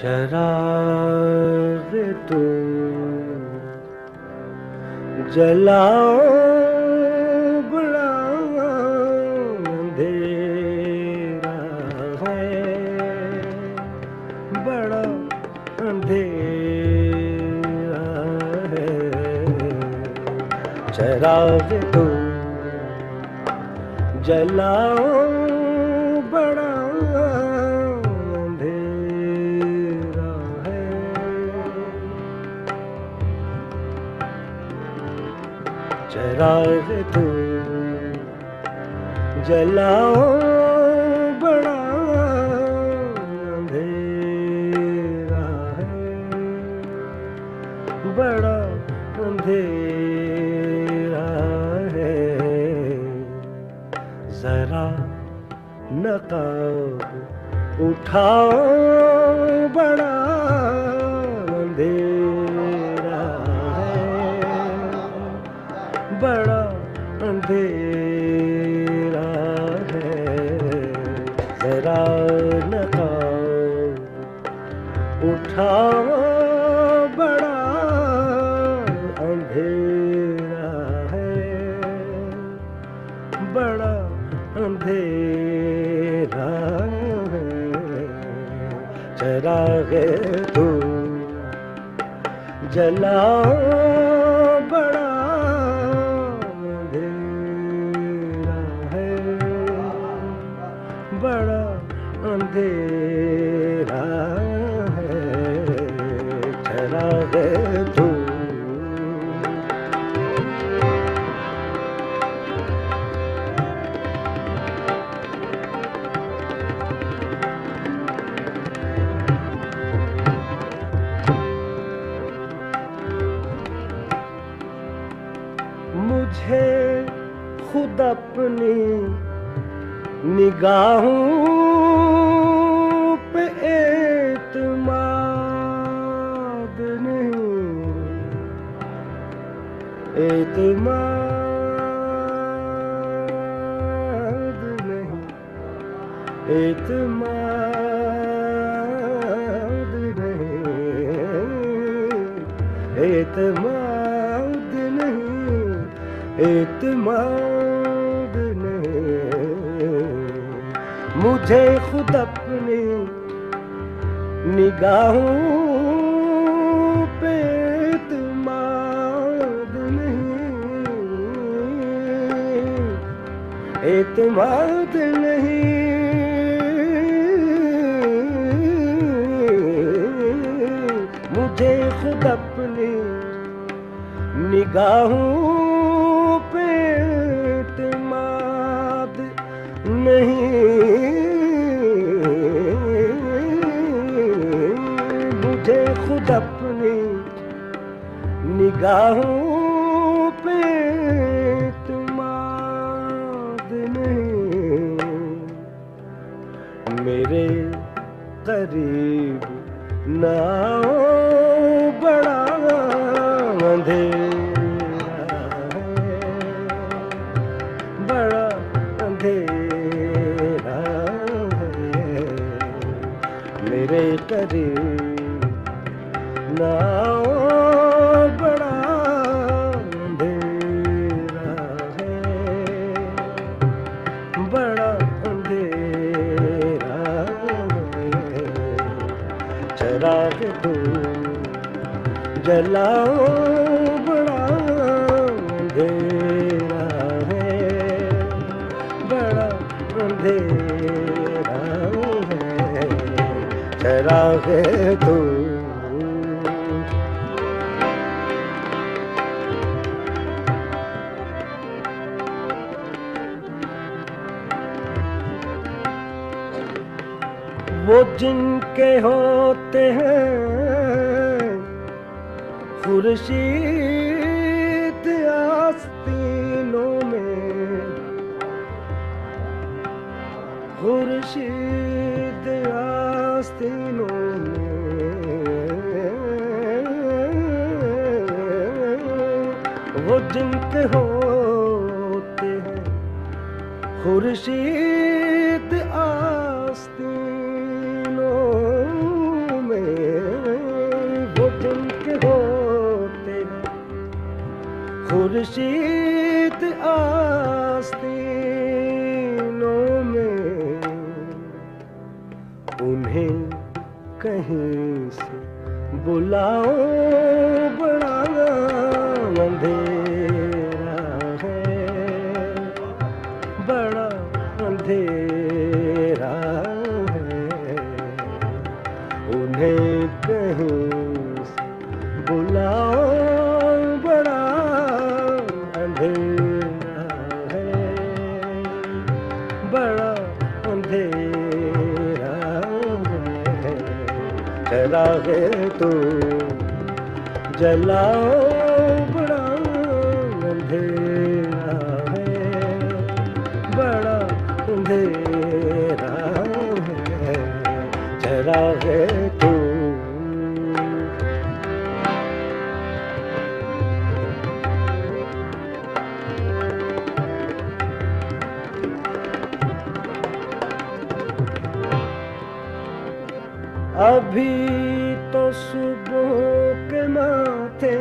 چراغ تو جلاؤ بڑا اندھیرا ہے بڑا اندھیرا ہے۔ چراغ تو جلاؤ چراغ تو جلاؤ بڑا اندھیرا ہے۔ بڑا اندھیرا ہے۔ ذرا نقاب اٹھاؤ بڑا اندھیرا ہے۔ ذرا نقاب اٹھاؤ بڑا اندھیرا ہے۔ بڑا اندھیرا ہے۔ چراغ تو جلاؤ۔ نگاہوں پہ اعتماد نہیں اعتماد نہیں اعتماد نہیں اعتماد نہیں اعتماد مجھے خود اپنی نگاہوں پہ اعتماد نہیں اعتماد نہیں۔ مجھے خود اپنی نگاہوں نگاہوں چراغ جلاؤ، بڑا اندھیرا ہے، بڑا اندھیرا ہے چراغ تو۔ وہ جن کے ہوتے ہیں خورشید آستینوں میں۔ خورشید آستینوں میں۔ وہ جن کے ہوتے ہیں۔ خورشید آستین خورشید آستینوں میں انہیں کہیں سے بلاؤ بڑا اندھیرا اندھیرا ہے۔ بڑا اندھیرا ہے۔ چلا چراغ تو جلاؤ بڑا اندھیرا ہے۔ بڑا اندھیرا ہے۔ چلا چراغ تو ابھی تو صبح کے ماتھے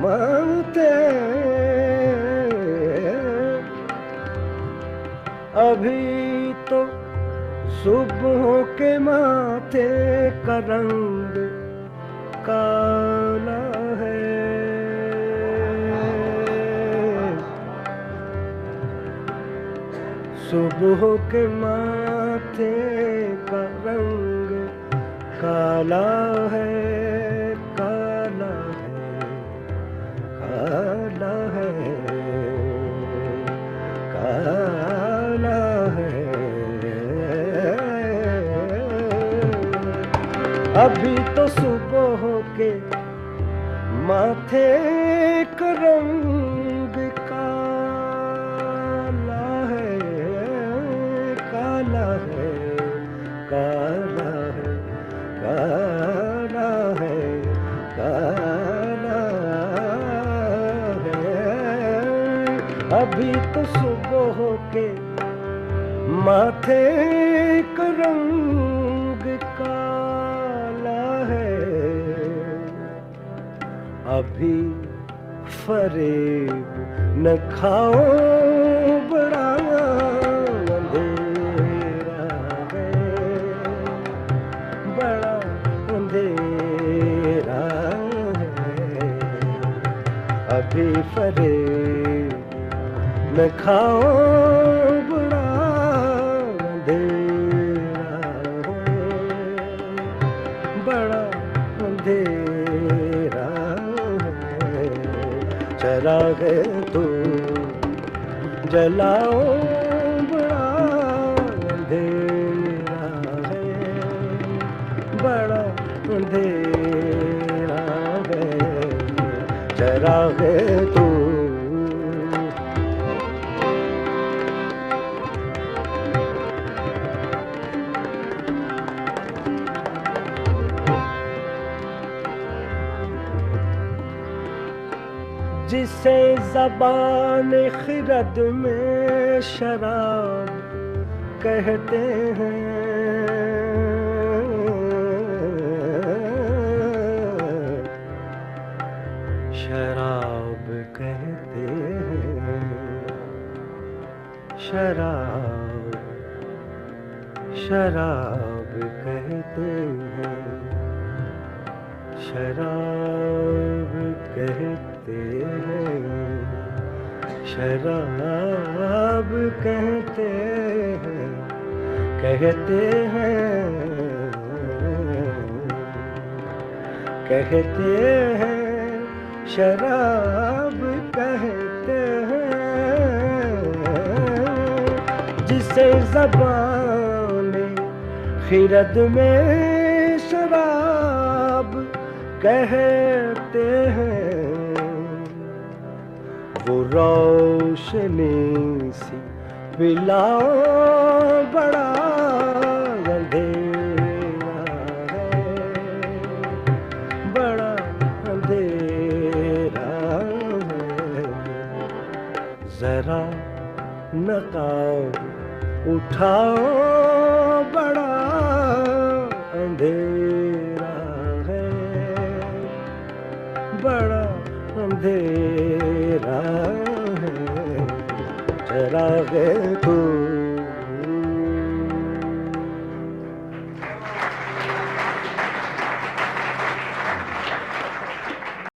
مانتے ابھی تو صبح کے ماتھے کا رنگ کالا ہے۔ صبح کے ماتھے کالا ہے کالا ہے کالا ہے کالا ہے۔ ابھی تو صبح کے ماتھے کا ابھی تو صبح کے ماتھے کا رنگ کالا ہے۔ ابھی فریب نہ کھاؤ بڑا اندھیرا ہے۔ بڑا اندھیرا ہے۔ ابھی فریب نہ کھاؤ بڑا اندھیرا ہے بڑا اندھیرا ہے چراغ تو جلاؤ بڑا اندھیرا ہے بڑا اندھیرا ہے چراغ تو جسے زبان خرد میں شراب کہتے ہیں۔ شراب کہتے ہیں۔ شراب شراب کہتے ہیں۔ شراب کہتے ہیں۔ شراب کہتے ہیں کہتے ہیں۔ کہتے ہیں، شراب کہتے ہیں۔ جسے زبان خرد میں شراب کہتے ہیں۔ وہ روشنی سی پلا بڑا اندھیرا بڑا اندھیرا ذرا نقاب اٹھاؤ اندھیرا ہے۔ بڑا اندھیرا ہے